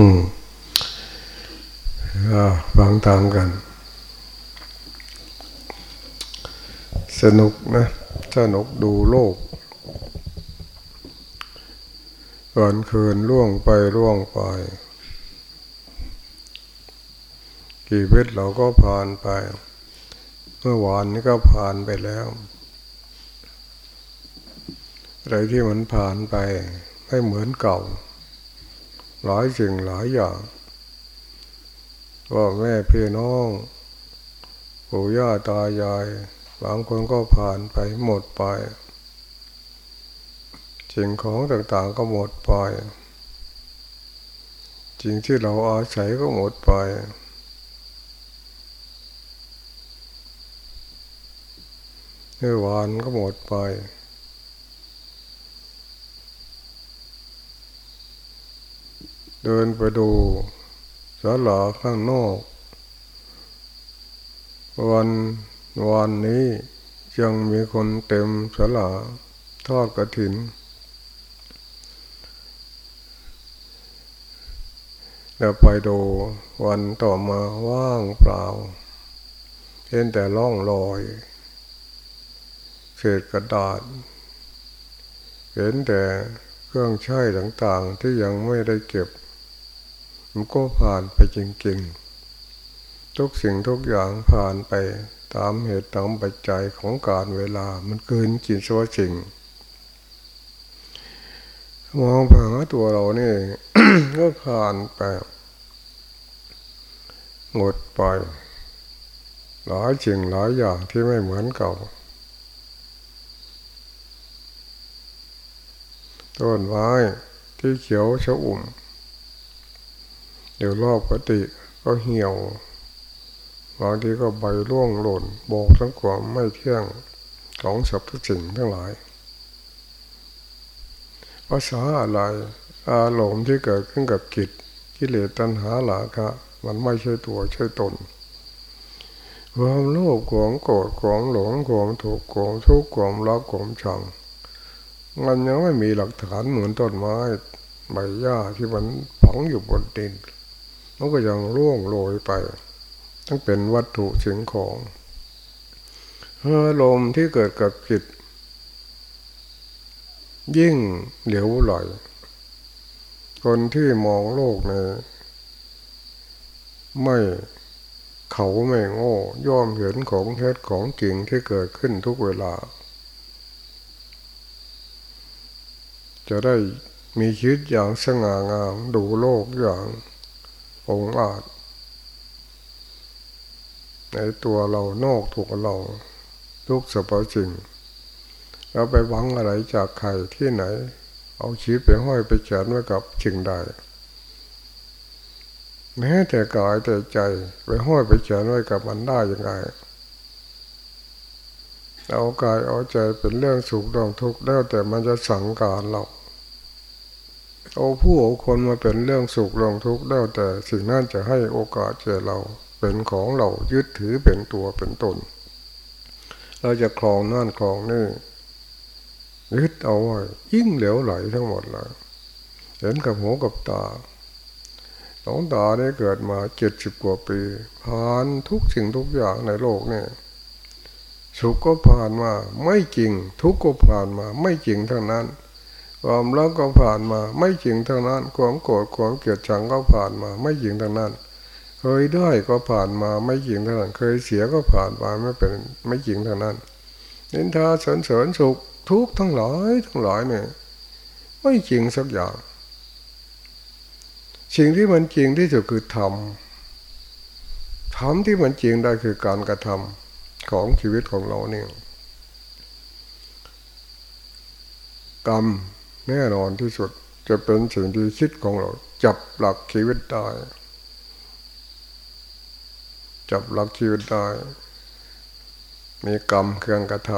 อืมฟังตามกัน สนุกนะสนุกดูโลกก่อนคืนล่วงไปล่วงไปกี่เวทเราก็ผ่านไป เมื่อวานนี้ก็ผ่านไปแล้ว อะไรที่มันผ่านไปไม่เหมือนเก่า หลายสิ่งหลายอย่างพ่อแม่พี่น้องปู่ย่าตายายบางคนก็ผ่านไปหมดไป สิ่งของต่างๆก็หมดไปสิ่งที่เราอาศัยก็หมดไป เมื่อวานก็หมดไป เดินไปดูสาลาข้างนอก วันวันนี้ยังมีคนเต็มสาลาทอดกระถิน แล้วไปดูวันต่อมาว่างเปล่าเห็นแต่ล่องลอยเศษกระดาษ เห็นแต่เครื่องใช้ต่างๆที่ยังไม่ได้เก็บ มันก็ผ่านไปจริงๆ ทุกสิ่งทุกอย่างผ่านไปตามเหตุตามปัจจัยของการเวลา มันเกินจิตสวสิ่งมองไปหาตัวเรานี่ก็ผ่านไปหมดไปหลายสิ่งหลายอย่างที่ไม่เหมือนเก่า ต้นไม้ที่เขียวชอุ่ม เดี๋ยวรอบปฏิก็เหี่ยวบางทีก็ใบร่วงหล่นบอกทั้งความไม่เที่ยงของสรรพสิ่งทั้งหลายภาษาอะไรอารมณ์ที่เกิดขึ้นกับกิจกิเลสตัณหาหลาคะมันไม่ใช่ตัวใช่ตนความโลภความโกรธความหลงความถูกความทุกข์ความรักความชังมันยังไม่มีหลักฐานเหมือนต้นไม้ใบหญ้าที่มันฝังอยู่บนดิน มันก็ยังร่วงโรยไปต้งเป็นวัตถุสิ่งของอารมณ์ที่เกิดกับจิต ยิ่งเหลวไหลคนที่มองโลกในไม่เขาไม่โง่ย่อมเห็นของเท็จของจริงที่เกิดขึ้นทุกเวลา จะได้มีชีวิตอย่างสง่างามดูโลกอย่าง องอาจในตัวเรานอกตัวเรา ทุกสรรพสิ่งเราไปหวังอะไรจากใครที่ไหน เอาชีวิตไปห้อยไปเขียนไว้กับชิงใดแม้แต่กายแต่ใจไปห้อยไปเขียนไว้กับมันได้ยังไงเอากายเอาใจเป็นเรื่องสุขเรื่องทุกข์แล้วแต่มันจะสังการเรา เอาผู้เอาคนมาเป็นเรื่องสุขเรื่องทุกข์แล้วแต่สิ่งนั้นจะให้โอกาสแก่เราเป็นของเรายึดถือเป็นตัวเป็นตน เราจะคลองนั่นคลองนี่ยึดเอาไว้ยิ่งเหลวไหลทั้งหมดเลยเห็นกับหูกับตาหลวงตาได้เกิดมาเจ็ดสิบกว่าปีผ่านทุกสิ่งทุกอย่างในโลกนี่สุขก็ผ่านมาไม่จริง ทุกข์ก็ผ่านมาไม่จริงทั้งนั้น ความรักก็ผ่านมา ไม่จริงทั้งนั้น ความโกรธความเกลียดชังก็ผ่านมา ไม่จริงทั้งนั้น เคยได้ก็ผ่านมา ไม่จริงทั้งนั้น เคยเสียก็ผ่านมาไม่เป็นไม่จริงทั้งนั้นนินทาเสริญเสริญสุขทุกทั้งหลายทั้งหลายเนี่ยไม่จริงสักอย่าง สิ่งที่มันจริงที่สุดคือธรรมธรรมที่มันจริงได้คือการกระทำของชีวิตของเราเนี่ยกรรม แน่นอนที่สุดจะเป็นสิ่งที่คิดของเรา จับหลักชีวิตได้ จับหลักชีวิตได้ มีกรรมเครื่องกระท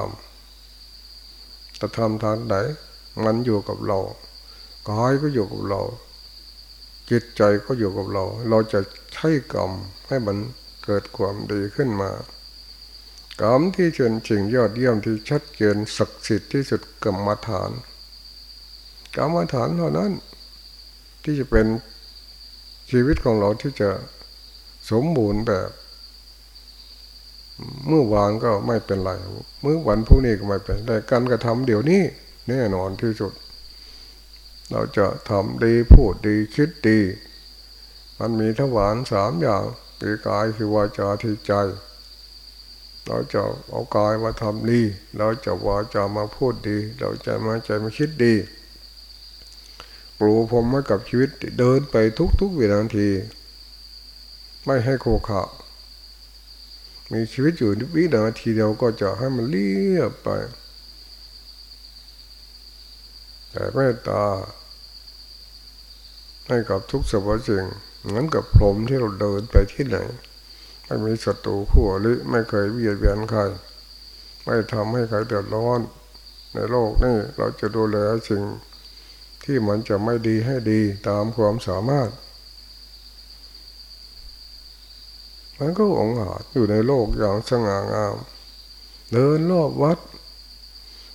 ำจะทำทางไหน มันอยู่กับเรากายก็อยู่กับเรา จิตใจก็อยู่กับเรา เราจะใช้กรรมให้มันเกิดความดีขึ้นมากรรมที่เชิญสิ่งยอดเยี่ยมที่ชัดเจนศักดิ์สิทธิ์ที่สุดกรรมฐาน กรรมฐานเท่านั้น ที่จะเป็นชีวิตของเราที่จะสมบูรณ์แบบ เมื่อวานก็ไม่เป็นไรเมื่อวันพรุ่งนี้ก็ไม่เป็นแต่การกระทำเดี๋ยวนี้แน่นอนที่สุด เราจะทำดีพูดดีคิดดี มันมีทวารสามอย่างคือกายคือวาจาที่ใจ เราจะเอากายมาทำดี เราจะวาจามาพูดดี เราจะมาใจมาคิดดี ปลูพรมไว้กับชีวิตเดินไปทุกๆวินาที ไม่ให้โคขะมีชีวิตอยู่วินาทีเดียวก็จะให้มันเรียบไป แต่เมตตา ให้กับทุกสรรพสิ่งเหมือนกับพรมที่เราเดินไปที่ไหนไม่มีศัตรูขั้วหรือไม่เคยเบียดเบียนใคร ไม่ทำให้ใครเดือดร้อน ในโลกนี้เราจะดูแลสิ่ง ที่มันจะไม่ดีให้ดีตามความสามารถ มันก็องอาจอยู่ในโลกอย่างสง่างาม เดินรอบวัด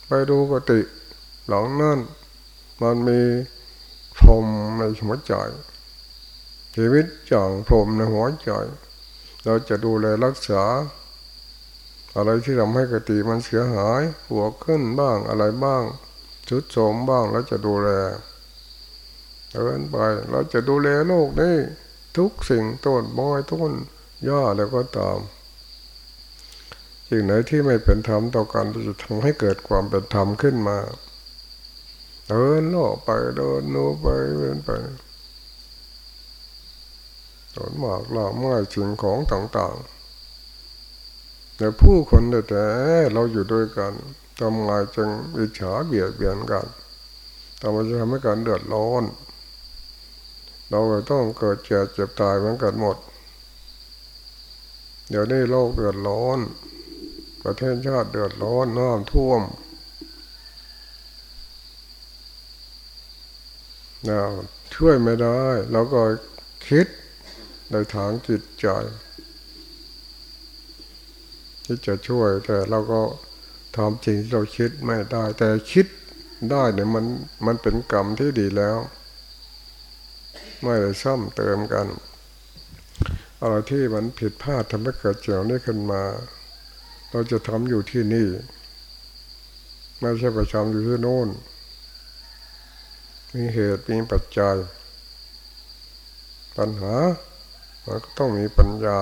ไปดูกติหลังนั่นมันมีพรมในหัวใจชีวิตจ่างพรมในหัวใจเราจะดูแลรักษา อะไรที่ทำให้กติมันเสียหายหัวขึ้นบ้างอะไรบ้าง ชุดโสมบ้างแล้วจะดูแลเดินไปเราจะดูแลโลกนี้ทุกสิ่งต้นบอยต้นย่อแล้วก็ตามสิ่งไหนที่ไม่เป็นธรรมต่อกันจะทำให้เกิดความเป็นธรรมขึ้นมาเดินโลกไปเดินโนไปเดินไปต้นหมากลาไม้สิ่งของต่างๆ แต่ผู้คนแต่เราอยู่ด้วยกัน ทำไงจึงอิจฉาเบียดเบียนกันทำไมจะทำให้การเดือดร้อน เราต้องเกิดเจ็บเจ็บตายเหมือนกันหมด เดี๋ยวนี้โลกเดือดร้อน ประเทศชาติเดือดร้อนน้ำท่วมเนะช่วยไม่ได้เราก็คิดในทางจิตใจที่จะช่วยแต่เราก็ ทำจริงเราคิดไม่ได้ แต่คิดได้เนี่ยมันมันเป็นกรรมที่ดีแล้ว ไม่ได้ซ้ำเติมกันอะไรที่มันผิดพลาดทำให้เกิดเจียวนี้ขึ้นมา เราจะทำอยู่ที่นี่ ไม่ใช่ประจำอยู่ที่โน่น มีเหตุมีปัจจัย ปัญหามันก็ต้องมีปัญญา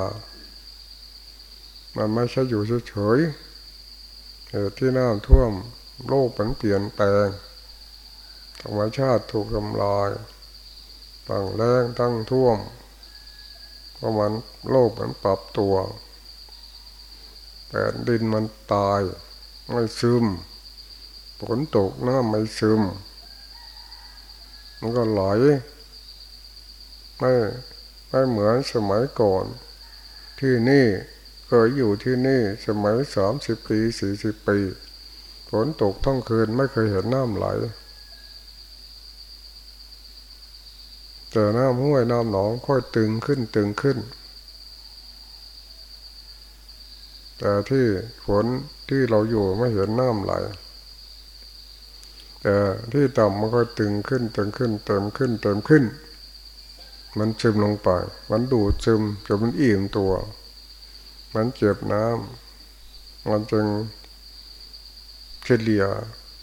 มันไม่ใช่อยู่เฉยๆ เหตุที่น้ำท่วมโลกมันเปลี่ยนแปลงธรรมชาติถูกทำลายตั้งแรงตั้งท่วมเพราะมันโลกมันปรับตัวแผ่นดินมันตายไม่ซึมฝนตกน้ำไม่ซึม มันก็ไหลไม่ไม่เหมือนสมัยก่อน ที่นี่ ยอยู่ที่นี่สมัยสามสิบปีสี่สิบปีฝนตกทั้งคืนไม่เคยเห็นน้ำไหลแต่น้ำห้วยน้ำหนองค่อยตึงขึ้นตึงขึ้น แต่ที่ฝนที่เราอยู่ไม่เห็นน้ำไหลแต่ที่ต่ำมันก็ตึงขึ้นตึงขึ้น เติมขึ้นเติมขึ้น มันซึมลงไป มันดูดซึมจนมันอิ่มตัว มันเจ็บน้ำมันจึงเฉลี่ย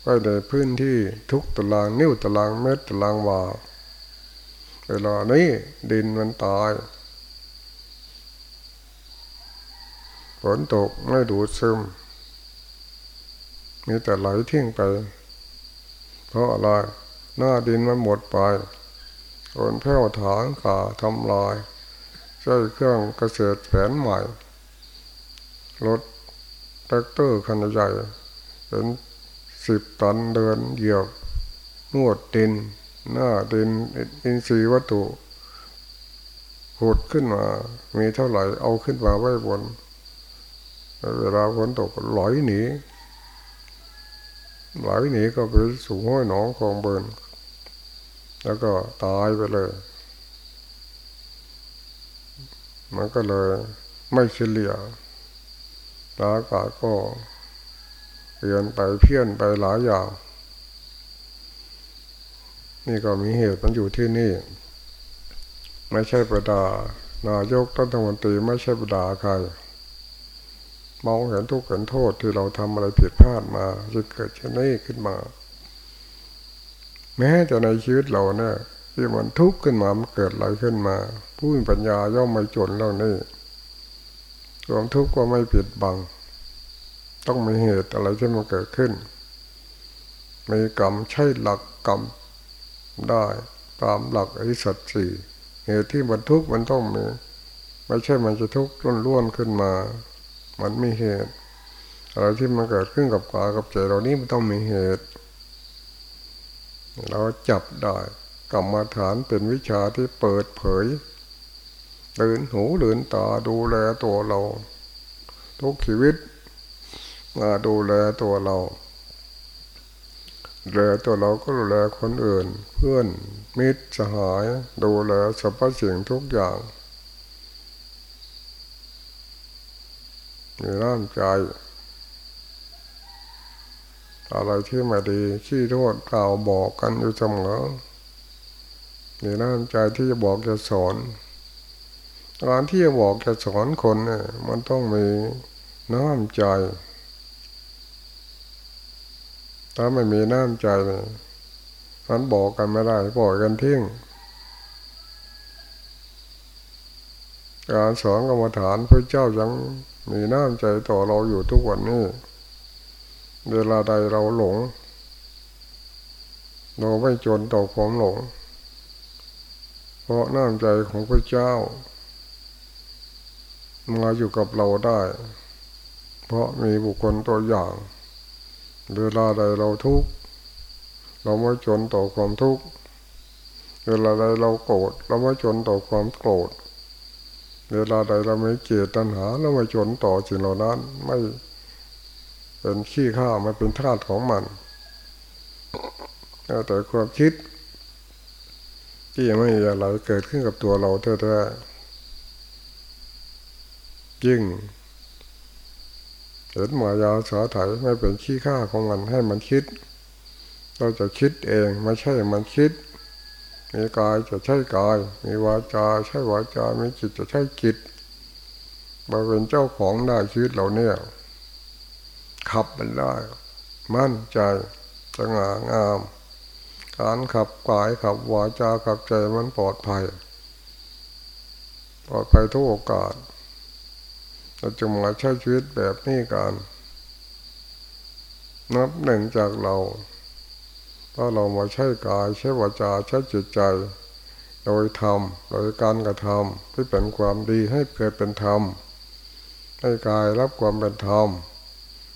ไปในพื้นที่ทุกตารางนิ้วตารางเมตรตารางวาเวลานี้ดินมันตายฝนตกไม่ดูดซึม มีแต่ไหลทิ้งไป เพราะอะไรหน้าดินมันหมดไปคนแผ้วถางขาทำลายใช้เครื่องเกษตรแผนใหม่ รถแทรกเตอร์คันใหญ่เป็นสิบตันเดินเหยียบนวดดิน หน้าดินอินทรียวัตถุหดขึ้นมา มีเท่าไหร่เอาขึ้นมาไว้บน เวลาฝนตกไหลหนีไหลหนีก็ไปสู่ห้วยหนองคลองบึงแล้วก็ตายไปเลย มันก็เลยไม่เฉลี่ย อากาก็เปลี่ยนไปเพี้ยนไปหลายอย่าง นี่ก็มีเหตุมันอยู่ที่นี่ ไม่ใช่ประดานายกรัฐมนตรีไม่ใช่ประดาใครมองเห็นทุกข์เห็นโทษที่เราทำอะไรผิดพลาดมาจะเกิดชนี้ขึ้นมา แม้แต่ในชีวิตเราเนี่ยที่มันทุกข์ขึ้นมามันเกิดอะไรขึ้นมา ผู้มีปัญญาย่อมไม่จนเรื่องนี้ ความทุกข์ก็ไม่ผิดบัง ต้องมีเหตุอะไรที่มันเกิดขึ้น มีกรรมใช่หลักกรรมได้ตามหลักอริสัตสี่เหตุที่มันทุกข์มันต้องมีไม่ใช่มันจะทุกข์ล้วนๆขึ้นมา มันมีเหตุอะไรที่มันเกิดขึ้นกับกายกับใจเรานี้มันต้องมีเหตุ เราจับได้กรรมฐานเป็นวิชาที่เปิดเผย เดินหูเดินตาดูแลตัวเรา ทุกชีวิตมาดูแลตัวเราดูแลตัวเราก็ดูแลคนอื่น เพื่อนมิตรสหายดูแลสรรพสิ่งทุกอย่างมีร่างใจอะไรที่ไม่ดีขี้โทษกล่าวบอกกันอยู่เสมอมีน้ำใจที่จะบอกจะสอน การที่จะบอกจะสอนคนเนี่ยมันต้องมีน้ำใจถ้าไม่มีน้ำใจเนี่ยมันบอกกันไม่ได้บอกกันทิ้งการสอนกรรมฐานพระเจ้ายังมีน้ำใจต่อเราอยู่ทุกวันนี้ เวลาใดเราหลง เราไม่จนต่อความหลง เพราะน้ำใจของพระเจ้า มาอยู่กับเราได้ เพราะมีบุคคลตัวอย่าง เวลาใดเราทุกข์เราไม่จนต่อความทุกข์เวลาใดเราโกรธเราไม่จนต่อความโกรธ เวลาใดเราไม่เกลียดตัณหาเราไม่จนต่อสิ่งเหล่านั้น ไม่เป็นขี้ข้ามันเป็นธาตุของมันแต่ความคิดที่ไม่มีอะไรเกิดขึ้นกับตัวเราแท้ๆ ยิ่งเห็นมายาสาไถไม่เป็นขี้ข้าของมันให้มันคิด เราจะคิดเองไม่ใช่มันคิด มีกายจะใช้กาย มีวาจาใช้วาจา มีจิตจะใช้จิตมาเป็นเจ้าของได้ชีวิตเราเนี่ย ขับมันได้ มั่นใจสง่างาม การขับกายขับวาจาขับใจมันปลอดภัย ปลอดภัยทุกโอกาส เราจะมาใช้ชีวิตแบบนี้กันนับหนึ่งจากเรา ถ้าเรามาใช้กายใช้วาจาใช้จิตใจ โดยธรรมโดยการกระทำที่เป็นความดีให้เกิดเป็นธรรมให้กายรับความเป็นธรรม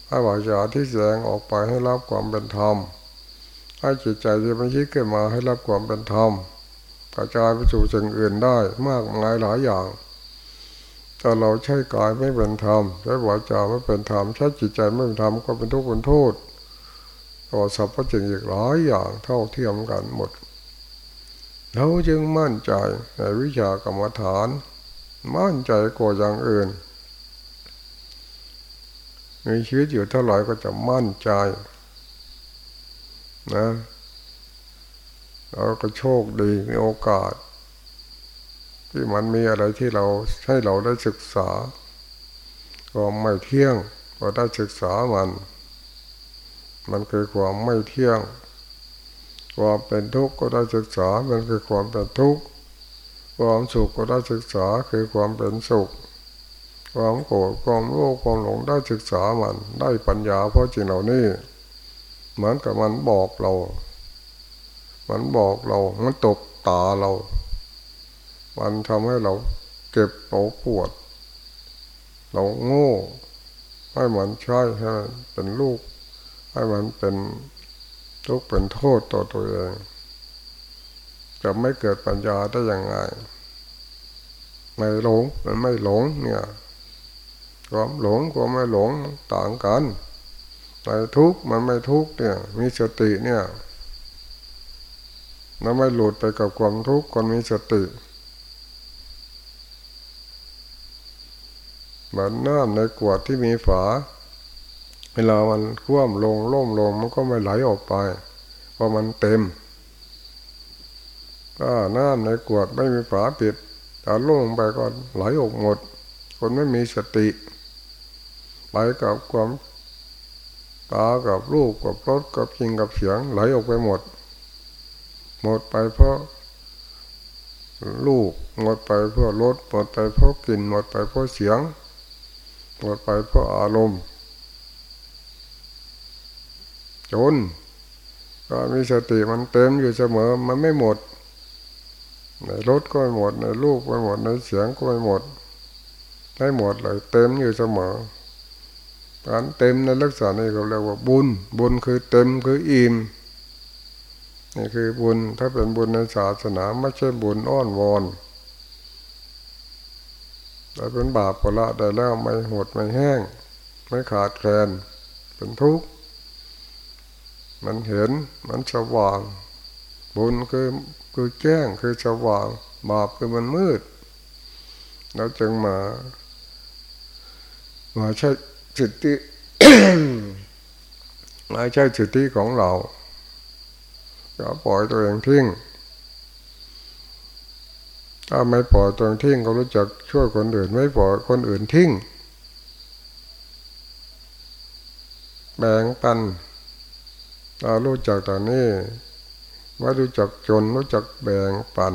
ให้วาจาที่แสดงออกไปให้รับความเป็นธรรมให้จิตใจที่มันคิดขึ้นมาให้รับความเป็นธรรมกระจายไปสู่สิ่งอื่นได้มากมายหลายอย่าง ถ้าเราใช้กายไม่เป็นธรรมใช้วาจาไม่เป็นธรรมใช้จิตใจไม่เป็นธรรมก็เป็นทุกข์เป็นโทษต่อสรรพสิ่งอีกหลายอย่างเท่าเทียมกันหมดเราจึงมั่นใจในวิชากรรมฐาน มั่นใจกว่าอย่างอื่นมีชีวิตอยู่เท่าไหร่ก็จะมั่นใจนะเราก็โชคดีมีโอกาส ที่มันมีอะไรที่เราให้เราได้ศึกษาก็ไม่เที่ยงก็ได้ศึกษามัน มันคือความไม่เที่ยงความเป็นทุกข์ก็ได้ศึกษา มันคือความเป็นทุกข์ความสุขก็ได้ศึกษาคือความเป็นสุข ความโกรธความโลภความหลงได้ศึกษามัน ได้ปัญญาเพราะจริงเหล่านี้เหมือนกับมันบอกเรา มันบอกเรา มันตกตาเรา มันทำให้เราเก็บเราปวด เราโง่ให้มันใช่ให้เป็นลูก ให้มันเป็นทุกข์เป็นโทษต่อตัวเอง จะไม่เกิดปัญญาได้ยังไง ไม่หลงมันไม่หลงเนี่ยความหลงความไม่หลงต่างกันไม่ทุกข์มันไม่ทุกข์เนี่ย มีสติเนี่ยมันไม่หลุดไปกับความทุกข์คนมีสติ เหมือนน้ำในขวดที่มีฝา เวลามันคว่ำลงล่มลงมันก็ไม่ไหลออกไปเพราะมันเต็มก็น้ำในกวดไม่มีฝาปิดถ้าล่งไปก็ไหลออกหมด คนไม่มีสติ ไปกับความตากับรูปกับรสกับจริงกับเสียงไหลออกไปหมด หมดไปเพราะลูกหมดไปเพราะรสหมดไปเพราะกลิ่นหมดไปเพราะเสียง หมดไปเพราะอารมณ์ จนก็มีสติมันเต็มอยู่เสมอมันไม่หมด ในรถก็ไม่หมด ในลูกก็ไม่หมดในเสียงก็ไม่หมดไม่หมดเลยเต็มอยู่เสมอการเต็มในลักษณะนี้เขาเรียกว่าบุญ บุญคือเต็มคืออิ่มนี่คือบุญถ้าเป็นบุญในศาสนาไม่ใช่บุญอ้อนวอน แต่เป็นบาปปละได้แล้วไม่หดไม่แห้ง ไม่ขาดแคลนเป็นทุกข์มันเห็นมันสว่าง บุญคือคือแจ้งคือสว่าง บาปคือมันมืด เราจึงมา มาใช้สิทธิมาใช้สิทธิของเราอย่าปล่อยตัวเองทิ้ง ถ้าไม่ปล่อยตัวเองทิ้งก็รู้จักช่วยคนอื่น ไม่ปล่อยคนอื่นทิ้ง แบ่งปันเรารู้จักตอนนี้ว่ารู้จักจนรู้จักแบ่งปัน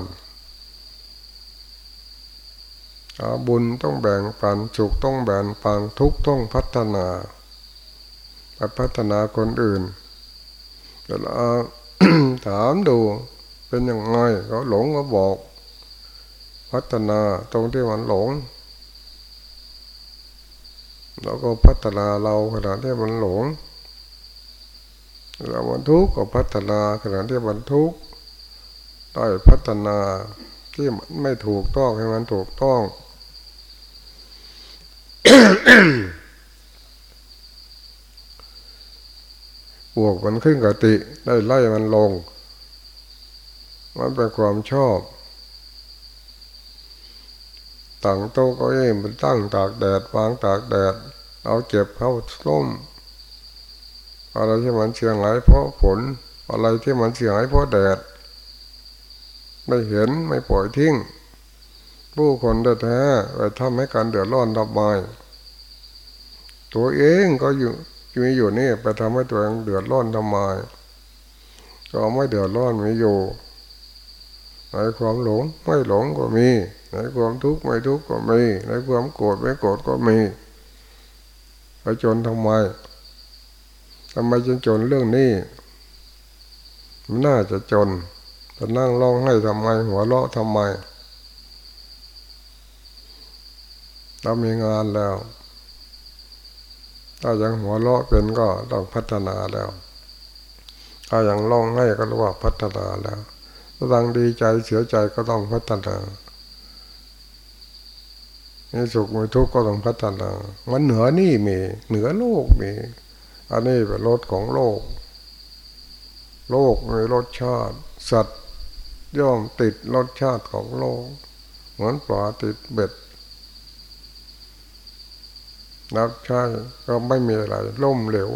บุญต้องแบ่งปันสุขต้องแบ่งปันทุกต้องพัฒนาไปพัฒนาคนอื่นแต่เราถามดูเป็นยังไงเขาหลงก็บอก พัฒนาตรงที่มันหลงเราก็พัฒนาเราขณะที่มันหลงเราบรรทุกข์ก็พัฒนาขณะที่บรรทุกข์ได้พัฒนาที่มันไม่ถูกต้องให้มันถูกต้องบวกมันขึ้นกติ ได้ไล่มันลง มันเป็นความชอบ ตั้งโต๊ะก็เองมันตั้งตากแดดวางตากแดด เอาเจ็บเข้าส้มอะไรที่มันเสียหายเพราะฝนอะไรที่มันเสียหายเพราะแดด ไม่เห็นไม่ปล่อยทิ้ง ผู้คนแท้ๆไปทำให้การเดือดร้อนทำไมตัวเองก็อยู่มีอยู่นี่ไปทำให้ตัวเองเดือดร้อนทำไมก็ไม่เดือดร้อนไมีอยู่ ในความหลงไม่หลงก็มี ในความทุกข์ไม่ทุกข์ก็มี ในความโกรธไม่โกรธก็มีไปจนทำไมทำไมจึงจนเรื่องนี้มันน่าจะจนจะนั่งร้องให้ทำไม หัวเราะทำไมเรามีงานแล้ว ถ้ายังหัวเราะเป็นก็ต้องพัฒนาแล้ว ถ้ายังร้องให้ก็รู้ว่าพัฒนาแล้ว ถ้าดังดีใจเสียใจก็ต้องพัฒนามีสุขมีทุกข์ก็ต้องพัฒนา มันเหนือนี่มี เหนือโลกมี อันนี้เป็นรสของโลก โลกมีรสชาติ สัตว์ย่อมติดรสชาติของโลก เหมือนปลาติดเบ็ด นับใช่ก็ไม่มีอะไร ล่มเหลว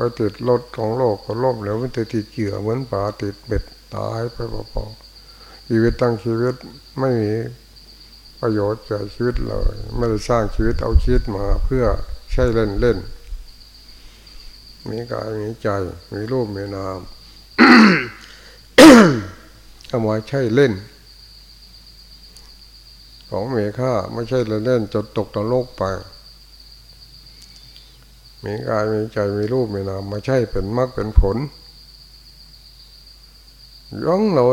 ไปติดรถของโลกก็ล่มเหลวมันจะติดเกี่ยวเหมือนปลาติดเบ็ดตายไปเปล่าๆชีวิตตั้งชีวิตไม่มีประโยชน์แก่ชีวิตเลยไม่ได้สร้างชีวิตเอาชีวิตมาเพื่อใช้เล่นเล่นมีกายมีใจมีรูปมีนามเอามาใช้เล่น ของเมีค่าไม่ใช่เล่นเล่นจนตกตะโลกไป มีกายมีใจมีรูปมีนามมาใช่เป็นมรรคเป็นผลย่องเรา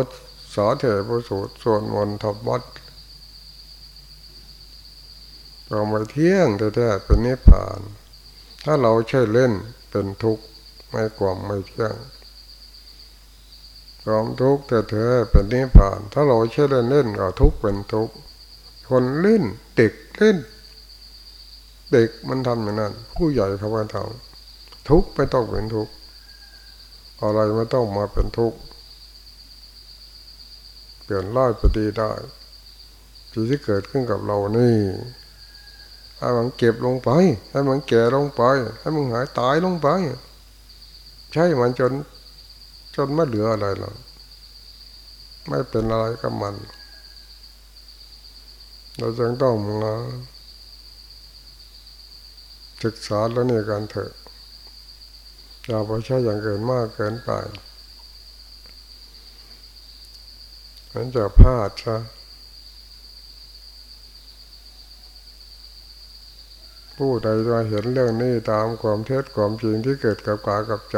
สาเถระสูตรส่วนมนทบวัดเราไม่เที่ยงแท้ๆเป็นนิพพาน ถ้าเราใช่เล่นเป็นทุกข์ไม่ความไม่เที่ยงความทุกข์แต่เธอเป็นนิพพาน ถ้าเราใช่เล่นเล่นก็ทุกข์เป็นทุกข์คนเล่นเด็กเล่น เด็กมันทำอย่างนั้น ผู้ใหญ่เขาไม่ทำทุกไม่ต้องเป็นทุกอะไรไม่ต้องมาเป็นทุกเปลี่ยนร้ายไปดีได้สิ่งที่เกิดขึ้นกับเรานี่ให้มันเก็บลงไป ให้มันแก่ลงไป ให้มันหายตายลงไป ใช่มันจน จนไม่เหลืออะไรหรอกไม่เป็นอะไรกับมัน เราจึงต้องมา ศึกษาแล้วนี่กันเถอะอย่าไปใช้อย่างเกินมากเกินไปมันจะพลาดใช่ผู้ใดมาเห็นเรื่องนี้ตามความเท็จความจริงที่เกิดกับกากับใจ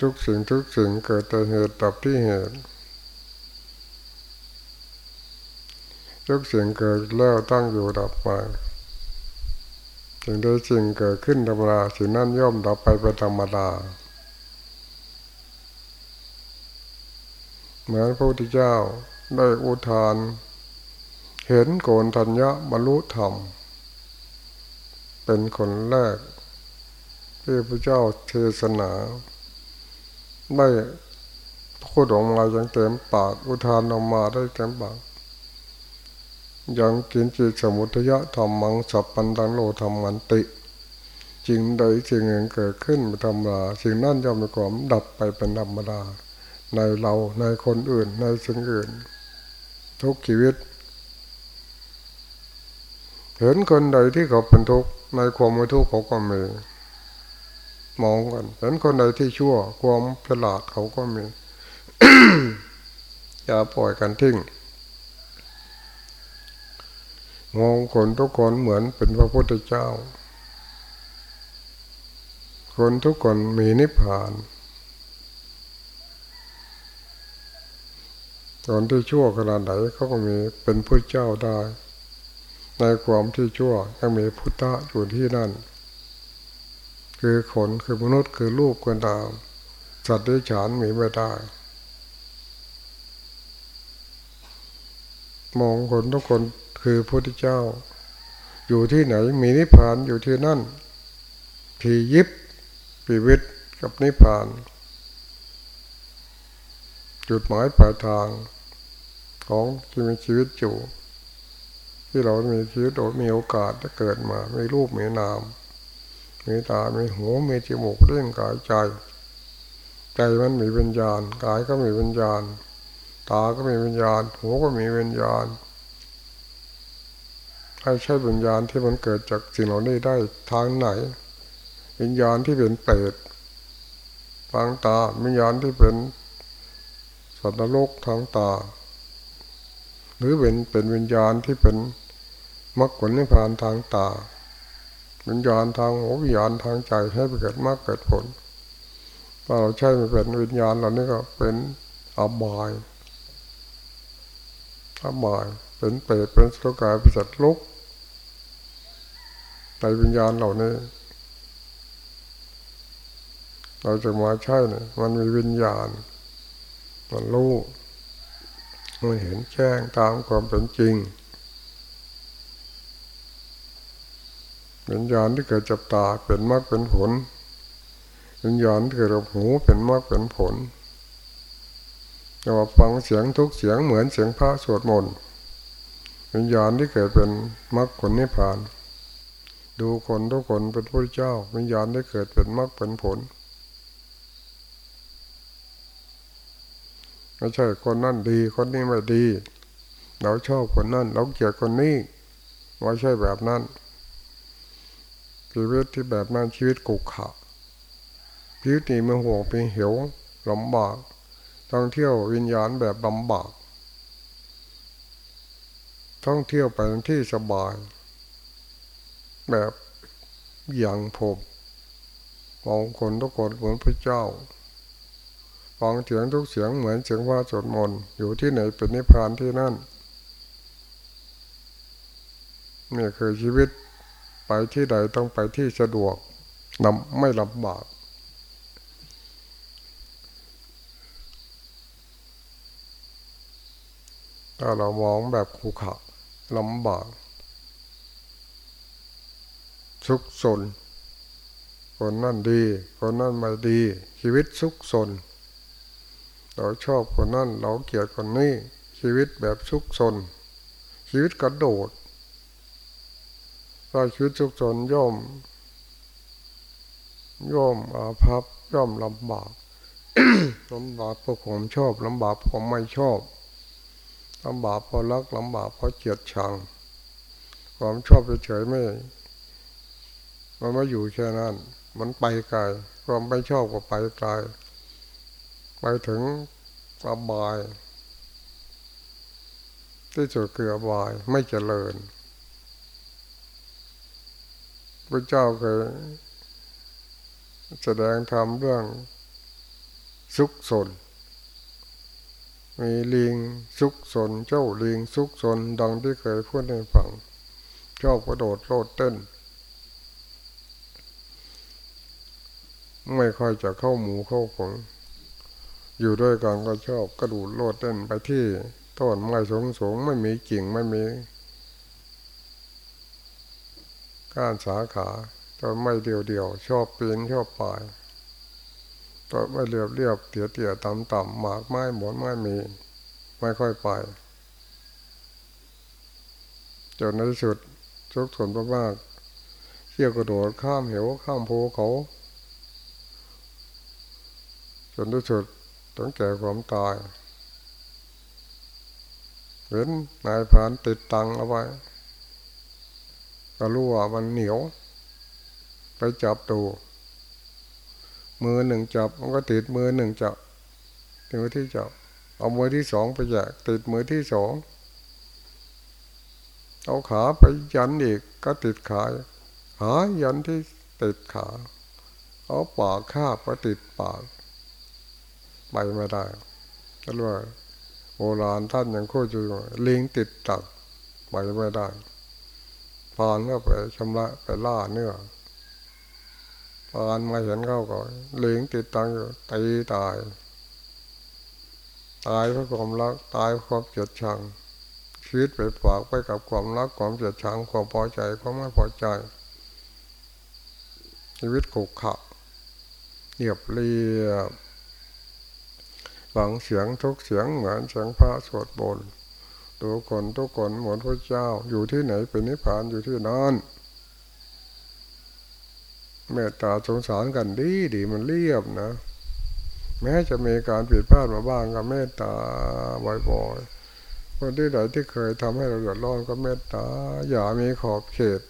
ทุกสิ่งทุกสิ่งเกิดแต่เหตุตับที่เหตุ ทุกสิ่งเกิดแล้วตั้งอยู่ดับไปสิ่งใดสิ่งเกิดขึ้นธรรมดาสิ่งนั้นย่อมดับไปเป็นธรรมดา เหมือนพระพุทธเจ้าได้อุทาน เห็นโกนทัญญะบรรลุธรรม เป็นคนแรก ที่พระเจ้าเทศนาได้พูดออกมาอย่างเต็มปากอุทานออกมาได้เต็มปาก ยังกินจิตสมุทยะธรรมังสัพปันตังโลธรรมันติจริงใดสิ่งหนึ่งเกิดขึ้นเป็นธรรมดาสิ่งนั้นย่อมมีความดับไปเป็นธรรมดา ในเราในคนอื่นในสิ่งอื่น ทุกชีวิต เห็นคนใดที่เขาเป็นทุกข์ในความไม่ทุกข์เขาก็มีมองกันเห็นคนใดที่ชั่ว ความฉลาดเขาก็มีอย่าปล่อยกันทิ้ง มองคนทุกคนเหมือนเป็นพระพุทธเจ้า คนทุกคนมีนิพพานคนที่ชั่วขนาดไหนเขาก็มีเป็นพระเจ้าได้ ในความที่ชั่วยังมีพุทธะอยู่ที่นั่น คือคนคือมนุษย์คือลูกกันตามสัตว์ที่ฉานมีไม่ได้ มองคนทุกคนคือพระพุทธเจ้า อยู่ที่ไหนมีนิพพานอยู่ที่นั่นที่ยิบปีวิตกับนิพพาน จุดหมายปลายทางของที่มีชีวิตอยู่ ที่เรามีชีวิตโดยมีโอกาสจะเกิดมามีรูปมีนาม มีตา มีหู มีจมูกเรื่องกายใจ ใจมันมีวิญญาณ กายก็มีวิญญาณ ตาก็มีวิญญาณ หูก็มีวิญญาณให้ใช้วิญญาณที่มันเกิดจากสิ่งเหล่านี้ได้ทางไหน วิญญาณที่เป็นเปรตทางตาวิญญาณที่เป็นสัตว์นรกทางตา หรือเป็นเป็นวิญญาณที่เป็นมรรคผลนิพพานทางตา วิญญาณทางหัววิญญาณทางใจให้เกิดมรรคเกิดผลถ้าเราใช้มาเป็นวิญญาณเหล่านี้ก็เป็นอบาย อบายเป็นเปรตเป็นสุกายเป็นสัตว์ลุกในวิญญาณเหล่านี้ เราจะมาใช่เนี่ยมันมีวิญญาณ มันรู้มันเห็นแจ้งตามความเป็นจริงวิญญาณที่เกิดจับตาเป็นมรรคเป็นผลวิญญาณที่เกิดกับหูเป็นมรรคเป็นผล เราฟังเสียงทุกเสียงเหมือนเสียงพระสวดมนต์วิญญาณที่เกิดเป็นมรรคผลนิพพาน ดูคนทุกคนเป็นพระเจ้า วิญญาณได้เกิดเป็นมรรคเป็นผลไม่ใช่คนนั่นดี คนนี้ไม่ดี เราชอบคนนั่นเราเกลียดคนนี้ไม่ใช่แบบนั้นชีวิตที่แบบนั้นชีวิตกุกขะชีวิตนี้มันห่วงเป็นเหวลำบาก ท่องเที่ยววิญญาณแบบลำบากท่องเที่ยวไปที่สบาย แบบอย่างผมมองคนทุกคนเหมือนพระเจ้าฟังเสียงทุกเสียงเหมือนเสียงว่าสวดมนต์อยู่ที่ไหนเป็นนิพพานที่นั่นนี่คือชีวิตไปที่ใดต้องไปที่สะดวกนำไม่ลำบาก ถ้าเรามองแบบขูขะลำบากสุขสนคนนั่นดี คนนั่นไม่ดี ชีวิตสุขสน เราชอบคนนั่นเราเกลียดคนนี้ ชีวิตแบบสุขสน ชีวิตกระโดดถ้าชีวิตทุกชนย่อม ย่อมอาภัพย่อมลำบากลำบากเพราะผมชอบลำบากเพราะไม่ชอบ ลำบากเพราะรักลำบากเพราะเกลียดชัง ความชอบเฉยไม่ มันไม่อยู่แค่นั้น มันไปไกลความไม่ชอบก็ไปไกลไปถึงอบาย ที่สุดคืออบายไม่เจริญพระเจ้าเคยแสดงธรรมเรื่องสุขสน มีลิงสุขสนเจ้าลิงสุขสนดังที่เคยพูดให้ฟังชอบกระโดดโลดเต้น ไม่ค่อยจะเข้าหมูเข้าผงอยู่ด้วยกันก็ชอบกระโดดโลดเต้นไปที่ต้นไม้สูงสูงไม่มีกิ่งไม่มีก้านสาขาต้นไม้เดียวเดียวชอบปีนชอบป่าย ต้นไม้เรียบเรียบเตี่ยเตี่ยต่ำต่ำหมากไม้หมอนไม้มี ไม่ค่อยไปจนในที่สุดทุกทนมากเที่ยวกระโดดข้ามเหวข้ามภูเขาจนที่สุดต้องแก่ความตายเห็นนายพานติดตังเอาไว้ก็รู้ว่ามันเหนียว ไปจับดู มือหนึ่งจับ มันก็ติดมือหนึ่งจับมือที่จับ เอามือที่สองไปแยกติดมือที่สองเอาขาไปยันอีกก็ติดขาหายันที่ติดขา เอาปากคาบก็ติดปาก ไปไม่ได้ก็รู้ว่าโบราณท่านยังโคตรอยู่ลิงติดตักไปไม่ได้พานก็ไปชำระไปล่าเนื้อ พานมาเห็นเข้าก็ลิงติดตังอยู่ตีตาย ตายเพราะความรักตายเพราะความเกลียดชังชีวิตไปฝากไปกับความรักความเกลียดชังความพอใจความไม่พอใจ ชีวิตขรุขระเรียบเรียบฟังเสียงทุกเสียงเหมือนเสียงพระสวดบนทุกคนทุกคนเหมือนพระเจ้าอยู่ที่ไหนเป็นนิพพานอยู่ที่นั่น เมตตาสงสารกันดีดีมันเรียบนะ แม้จะมีการผิดพลาดมาบ้างก็เมตตาบ่อยๆคนที่ใดที่เคยทำให้เราเดือดร้อนก็เมตตา อย่ามีขอบเขต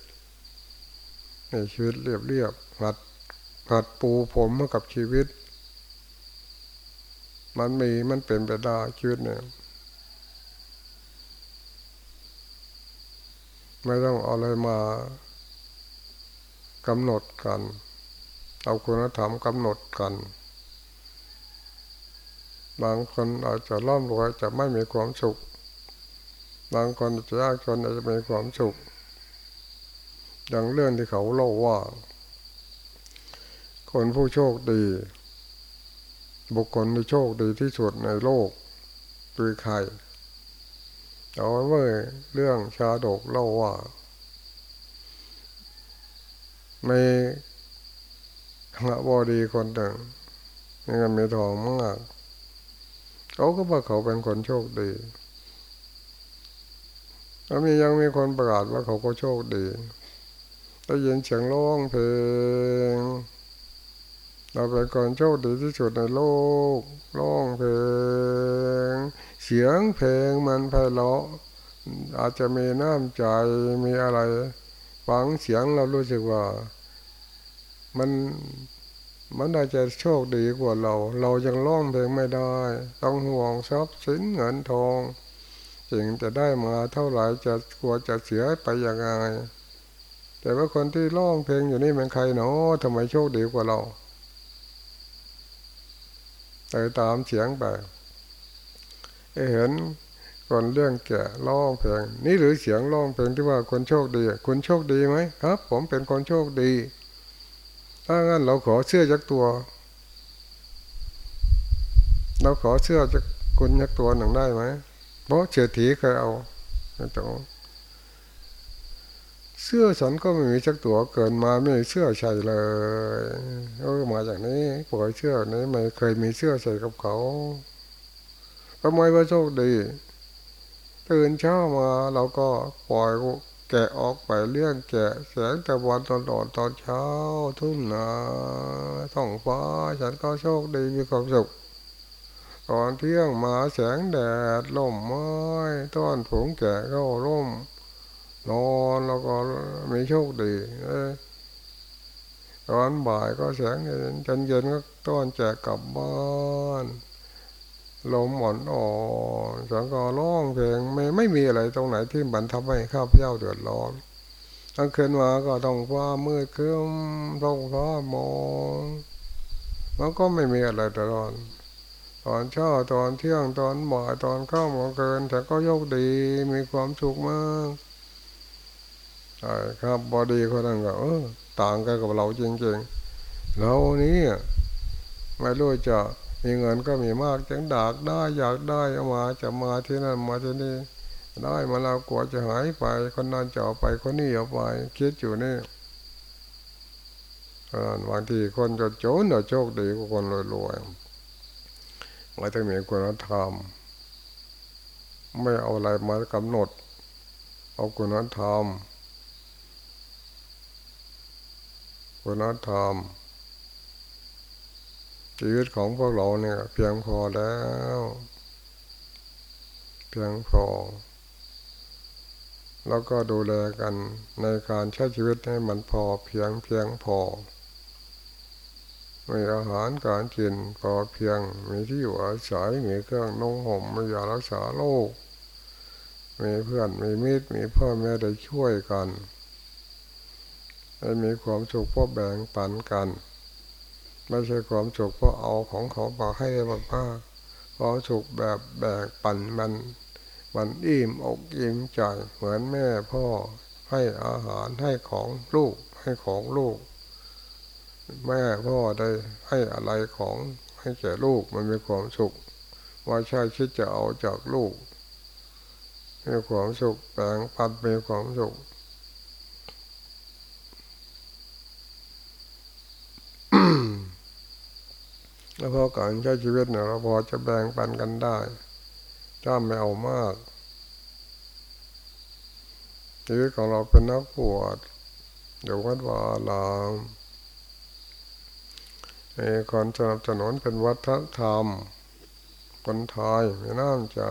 ในชีวิตเรียบเรียบหัดหัดปูผมมากับชีวิต มันมีมันเป็นไปได้ชีวิตเนี่ยไม่ต้องเอาอะไรมา กำหนดกัน เอาคุณธรรมกำหนดกัน บางคนอาจจะร่ำรวยจะไม่มีความสุข บางคนจะยากจนอาจจะมีความสุข ดังเรื่องที่เขาเล่าว่า คนผู้โชคดี บุคคลที่โชคดีที่สุดในโลกคือใครเอาเมื่อเรื่องชาดกเล่าว่า มีขณะบอดีคนหนึ่งมีเงินมีทองมากเขาก็บอกเขาเป็นคนโชคดีแล้วมียังมีคนประกาศว่าเขาก็โชคดีได้ยินเสียงร้องเพลงเราเป็นคนโชคดีที่สุดในโลกร้องเพลง เสียงเพลงมันไพเราะอาจจะมีน้ำใจมีอะไร ฟังเสียงเรารู้สึกว่า มันมันอาจจะโชคดีกว่าเรา เรายังร้องเพลงไม่ได้ ต้องห่วงทรัพย์สินเงินทองสิ่งจะได้มาเท่าไหร่จะกลัวจะเสียไปยังไง แต่ว่าคนที่ร้องเพลงอยู่นี่เป็นใครเนาะทำไมโชคดีกว่าเราไปตามเสียงไปเห็น คนเรื่องแก่ร้องเพลงนี่หรือเสียงร้องเพลงที่ว่าคนโชคดีคุณโชคดีไหมครับ ผมเป็นคนโชคดี ถ้างั้นเราขอเชื่อจักตัว เราขอเชื่อจากคุณจักตัวหนึ่งได้ไหมเพราะเฉถีเคยเอาต้องเสื้อฉันก็ไม่มีสักตัวเกินมาไม่มีเสื้อใส่เลยเออมาจากนี้ปล่อยเสื้อนี้ไม่เคยมีเสื้อใส่กับเขาทำไมว่าโชคดี ตื่นเช้ามาเราก็ปล่อยแกะออกไปเรื่องแกะแสงตะวันตลอดตอนเช้า ทุ่งนาท้องฟ้าฉันก็โชคดีมีความสุขตอนเที่ยงมาแสงแดดล่มไม้ต้อนผงแกะเข้าร่ม นอนแล้วก็มีโชคดีตอนบ่ายก็แสงเย็นจันเย็นก็ต้อนแจกกลับบ้าน ลมอ่อนอ่อนสังก็ร้องเพลงไม่ไม่มีอะไรตรงไหนที่มันทำให้ข้าพเจ้าเดือดร้อนตั้งคืนมาก็ต้องฟ้ามืดครึ้มท้องฟ้ามองมันก็ไม่มีอะไรตลอดตอนเช้าตอนเที่ยงตอนบ่ายตอนข้ามอเกินแต่ก็โชคดีมีความสุขมากใช่ครับบอดีคนนั้นก็เออต่างกันกับเราจริงๆเรานี้ไม่รู้จะ มีเงินก็มีมากจังดากได้อยากได้เอามาจะมาที่นั่นมาที่นี่ได้มาเรากลัวจะหายไป คนนั้นจะเอาไปคนนี้เอาไป คิดอยู่นี่บางทีคนจะโจนจะโชคดีกว่าคนรวยๆไม่ต้องมีคุณธรรมไม่เอาอะไรมากำหนด เอาคุณธรรมคุณธรรม ชีวิตของพวกเราเนี่ย เพียงพอแล้ว เพียงพอ แล้วก็ดูแลกันในการใช้ชีวิตให้มันพอเพียงเพียงพอมีอาหารการกินพอเพียง มีที่อยู่อาศัย มีเครื่องนุ่งห่ม มียารักษาโรค มีเพื่อน มีมิตร มีพ่อแม่ได้ช่วยกัน ให้มีความสุขพราะแบ่งปันกัน ไม่ใช่ความสุขเพราะเอาของเขามาให้มากมากความสุขแบบแบ่งปันมันมันอิ่มอกอิ่มใจเหมือนแม่พ่อให้อาหารให้ของลูกให้ของลูก แม่พ่อได้ให้อะไรของให้แก่ลูกมันมีความสุขว่าใช่คิดจะเอาจากลูกมีความสุขแบ่งปันมีความสุข แล้วพอการใช้ชีวิตเนี่ยเราพอจะแบ่งปันกันได้ถ้าไม่เอามากชีวิตของเราเป็นนักบวชเดี๋ยววัดวาลามในคนสนับสนุนเป็นวัฒนธรรม คนไทยมีน้ำใจ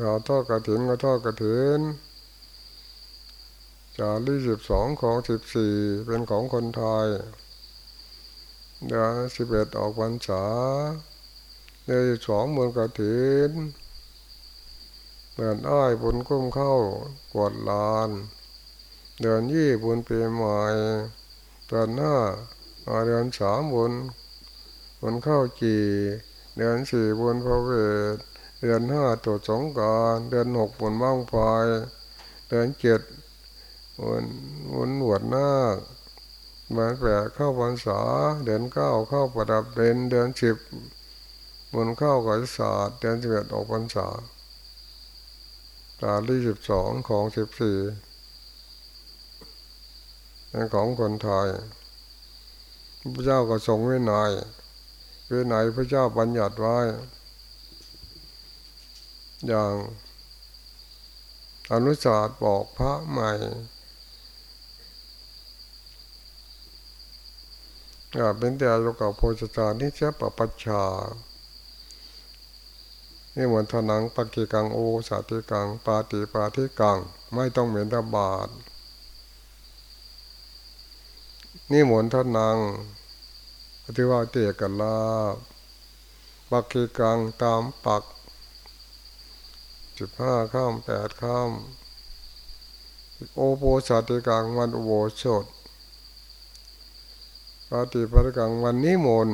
เขาทอดกระถินก็ทอดกระถินจารีสิบสองของสิบสี่เป็นของคนไทย เดือนสิบเอ็ดออกพรรษาเดือนสองมือนกระถินเดือนอ้ายบุญกุ้มเข้ากวดลาน เดือนยี่บุญปีใหม่เดือนหน้าเดือนสามบุญบุญเข้าจีเดือนสี่บุญพระเวทเดือนห้าตัวจสงการเดือนหกบุญบ้างไฟเดือนเจ็ดบุญบุญหวดหน้า ดือนแปดเข้าพรรษา เดือนเก้าเข้าประดับเด่นเดือนสิบบนเข้ากับศาสตร์เดือนสิบเอ็ดออกพรรษาตาที่สิบสองของสิบสี่เป็นของคนไทยพระเจ้าก็ทรงวินัยวินัยพระเจ้าบัญญัติไว้ อย่างอนุสาสบอกพระใหม่ เป็นแต่โลกับโพชฌานิเชปปัชชานี่เหมือนทนังปกิกังโอสาติกัง ปาติปาทิกัง ไม่ต้องเหม็นตบาทนี่เหมุนทนังที่ว่าเตียกันลาปักกิกังตามปักสิบห้าข้ามแปดข้ามโอโปสาติกังวันอุโบสถ ปฏิปฏิกังวันนี้มน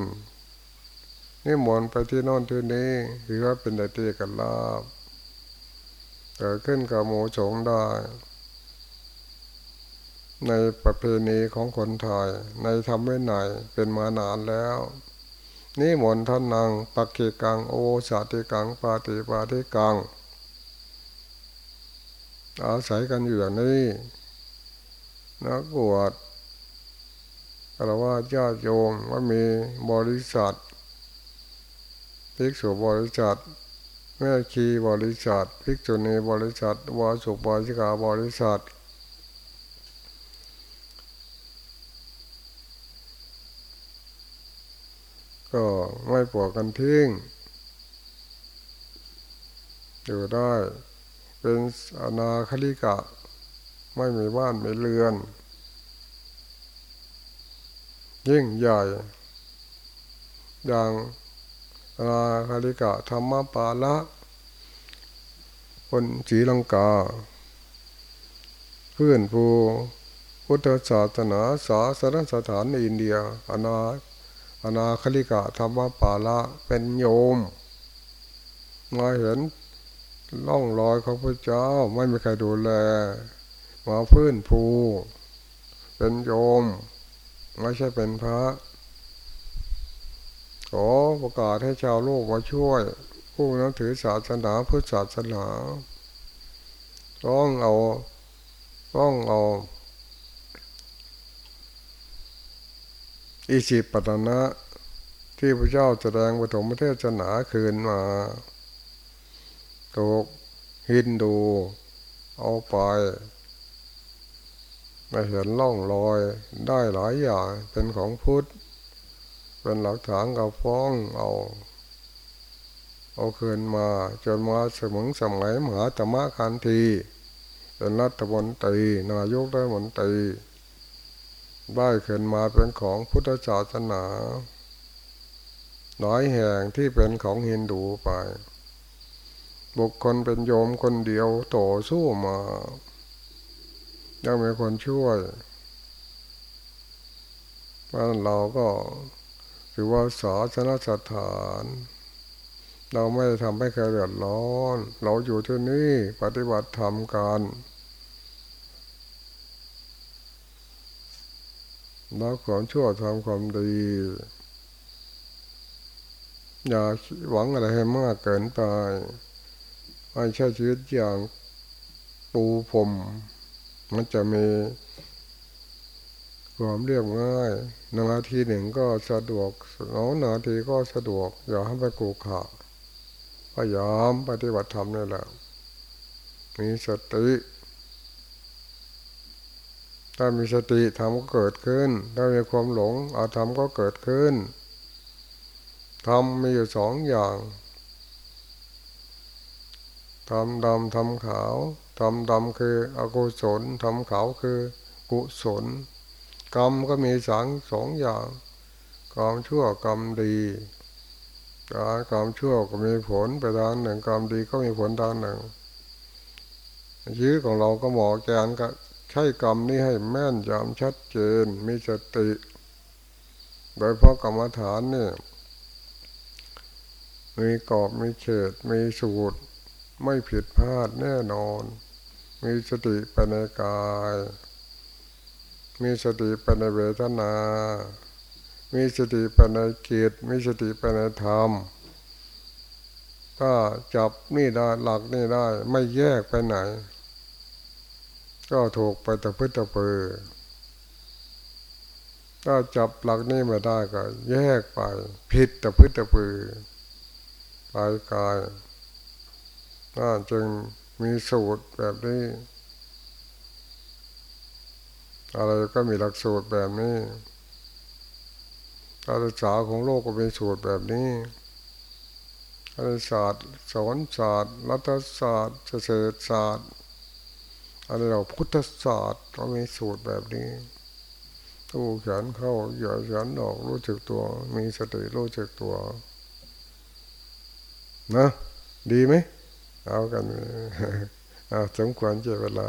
นี่มนไปที่นอนที่นี้ถือว่าเป็นไดตีกันลาบเกิดขึ้นกับหมูสงได้ ในประเพณีของคนไทยในทำไม่ไหนเป็นมานานแล้วนี่มนท่านนางปักเกกังโอสาติกังปาติปาติกัง อาศัยกันอยู่อย่างนี้นักบวช เราว่าญาติโยมว่ามีบริษัทภิกษุบริษัทแม่คีบริษัทภิกษุณีบริษัทวาสุบริกาบริษัทก็ไม่ปวดกันทิ้งอยู่ได้เป็นอนาคลิกะ ไม่มีบ้านไม่เรือน ยิ่งใหญ่ อย่างอาคาลิกะธรรมปาละคนจีลังกา เพื่อนผู้พุทธศาสนาศาสนสถานในอินเดีย อนาอนาคลิกะธรรมปาละเป็นโยมมาเห็นล่องรอยของพระเจ้าไม่มีใครดูแลมาพื้นภู เป็นโยม ไม่ใช่เป็นพระขอประกาศให้ชาวโลกมาช่วย ผู้นับถือศาสนาพุทธศาสนา ต้องเอา ต้องเอาอิสิปตนะที่พระเจ้าแสดงปฐมเทศนาคืนมาถูกฮินดู เอาไป มาเห็นล่องลอยได้หลายอย่างเป็นของพุทธ เป็นหลักฐานกับฟ้องเอา เอาคืนมาจนมาสมึงสมัยมหาธรรมคันทีเป็นรัฐมนตรีนายกรัฐมนตรีได้ขึ้นมาเป็นของพุทธศาสนาหลายแห่งที่เป็นของฮินดูไป บุคคลเป็นโยมคนเดียวต่อสู้มา ยังมีคนช่วยเพราะเราก็ถือว่าศาสนสถาน เราไม่ทำให้ใครเดือดร้อน เราอยู่ที่นี่ปฏิบัติธรรมกันละความชั่วทำความดี อย่าหวังอะไรให้มากเกินไปไม่ใช่ชีวิตอย่างปูผม มันจะมีความเรียบง่ายนาทีหนึ่งก็สะดวกสองนาทีก็สะดวก อย่าให้ไปกูขาพยายามปฏิบัติธรรมนี่แหละ มีสติ ถ้ามีสติธรรมก็เกิดขึ้น ถ้ามีความหลงอาธรรมก็เกิดขึ้นธรรมมีอยู่สองอย่างธรรมดำธรรมขาว ธรรมดำคืออกุศลธรรมขาวคือกุศล กรรมก็มีสองสองอย่างกรรมชั่วกรรมดีการกรรมชั่วก็มีผลไปทางหนึ่งกรรมดีก็มีผลทางหนึ่งชีวิตของเราก็หมาะแกนกับใช้กรรมนี้ให้แม่นยำชัดเจนมีสติ โดยเพราะกรรมฐานนี่มีกรอบมีเขตมีสูตร ไม่ผิดพลาดแน่นอน มีสติไปในกาย มีสติไปในเวทนา มีสติไปในกิจมีสติไปในธรรม ถ้าจับนี่ได้หลักนี่ได้ ไม่แยกไปไหน ก็ถูกไปตะพื้นตะเปือถ้าจับหลักนี้ไม่ได้ก็ แยกไป ผิดตะพื้นตะปือไปกายน่าจึง มีสูตรแบบนี้ อะไรก็มีหลักสูตรแบบนี้การศึกษาของโลกก็มีสูตรแบบนี้การศาสตร์สอนศาสตร์รัฐศาสตร์เกษตรศาสตร์อะไรเราพุทธศาสตร์ก็มีสูตรแบบนี้ตู้แขนเข้าอย่าแขนออกรู้จักตัว มีสติรู้จักตัว นะ ดีไหม เอากันเอาสมควรเจเวลา